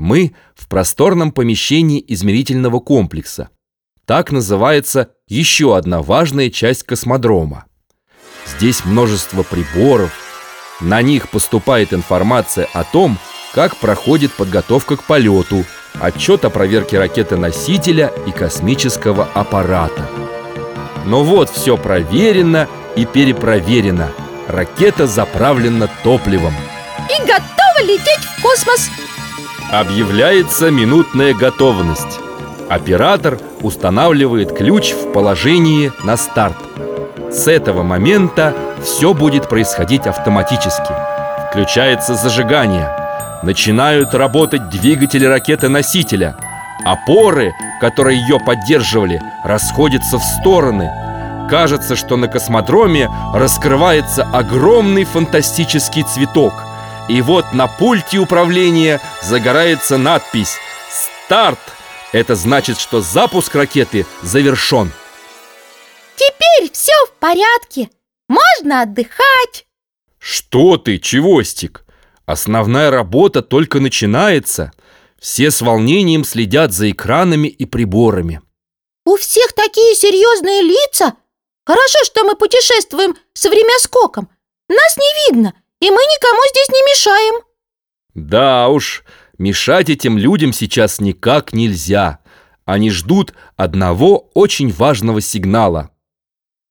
Мы в просторном помещении измерительного комплекса. Так называется еще одна важная часть космодрома. Здесь множество приборов. На них поступает информация о том, как проходит подготовка к полету, отчет о проверке ракеты-носителя и космического аппарата. Но вот все проверено и перепроверено. Ракета заправлена топливом. И готова лететь в космос Объявляется минутная готовность. Оператор устанавливает ключ в положении на старт. С этого момента все будет происходить автоматически. Включается зажигание. Начинают работать двигатели ракеты-носителя. Опоры, которые ее поддерживали, расходятся в стороны. Кажется, что на космодроме раскрывается огромный фантастический цветок. И вот на пульте управления загорается надпись «Старт». Это значит, что запуск ракеты завершен. Теперь все в порядке. Можно отдыхать. Что ты, Чевостик? Основная работа только начинается. Все с волнением следят за экранами и приборами. У всех такие серьезные лица? Хорошо, что мы путешествуем с времяскоком. Нас не видно, и мы никому здесь не мешаем Да уж, мешать этим людям сейчас никак нельзя Они ждут одного очень важного сигнала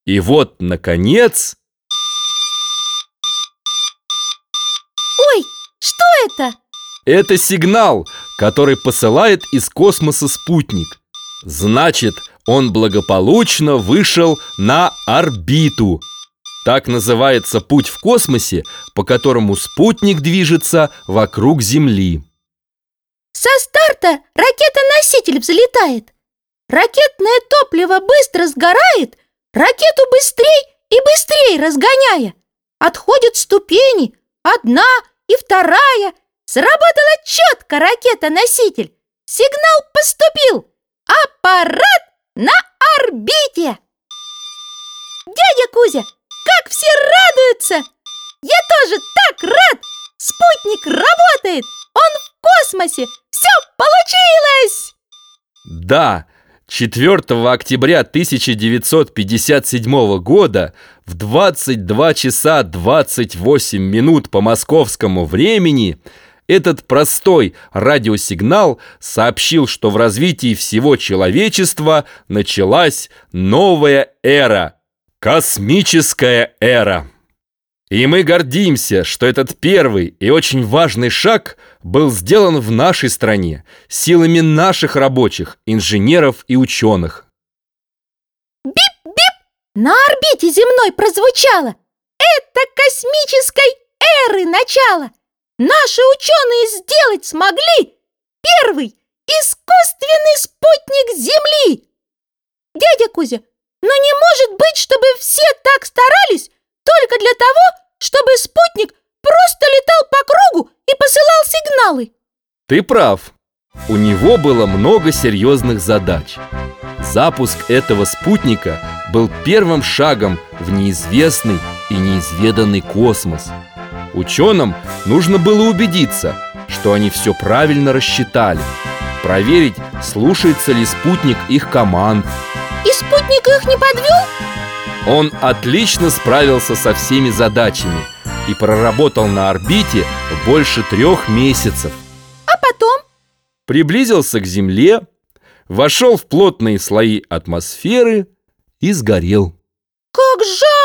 и вот, наконец... Ой, что это? Это сигнал, который посылает из космоса спутник. Значит, он благополучно вышел на орбиту. Так называется путь в космосе, по которому спутник движется вокруг Земли. Со старта ракета-носитель взлетает. Ракетное топливо быстро сгорает, Ракету быстрей и быстрей разгоняя. Отходят ступени, одна и вторая. Сработала четко ракета-носитель. Сигнал поступил. Аппарат на орбите. Дядя Кузя, радуются! Я тоже так рад! Спутник работает! Он в космосе! Все получилось! Да, 4 октября 1957 года в 22 часа 28 минут по московскому времени этот простой радиосигнал сообщил, что в развитии всего человечества началась новая эра – космическая эра. И мы гордимся, что этот первый и очень важный шаг был сделан в нашей стране силами наших рабочих, инженеров и ученых. Бип-бип! На орбите земной прозвучало! Это космической эры начало! Наши ученые сделать смогли первый искусственный спутник Земли! Дядя Кузя, но не может быть, чтобы все так старались только для того, чтобы спутник просто летал по кругу и посылал сигналы. Ты прав. У него было много серьезных задач. Запуск этого спутника был первым шагом в неизвестный и неизведанный космос. Ученым нужно было убедиться, что они все правильно рассчитали, проверить, слушается ли спутник их команд. И спутник их не подвел? Он отлично справился со всеми задачами и проработал на орбите больше трех месяцев. А потом? Приблизился к Земле, вошел в плотные слои атмосферы и сгорел. Как жаль!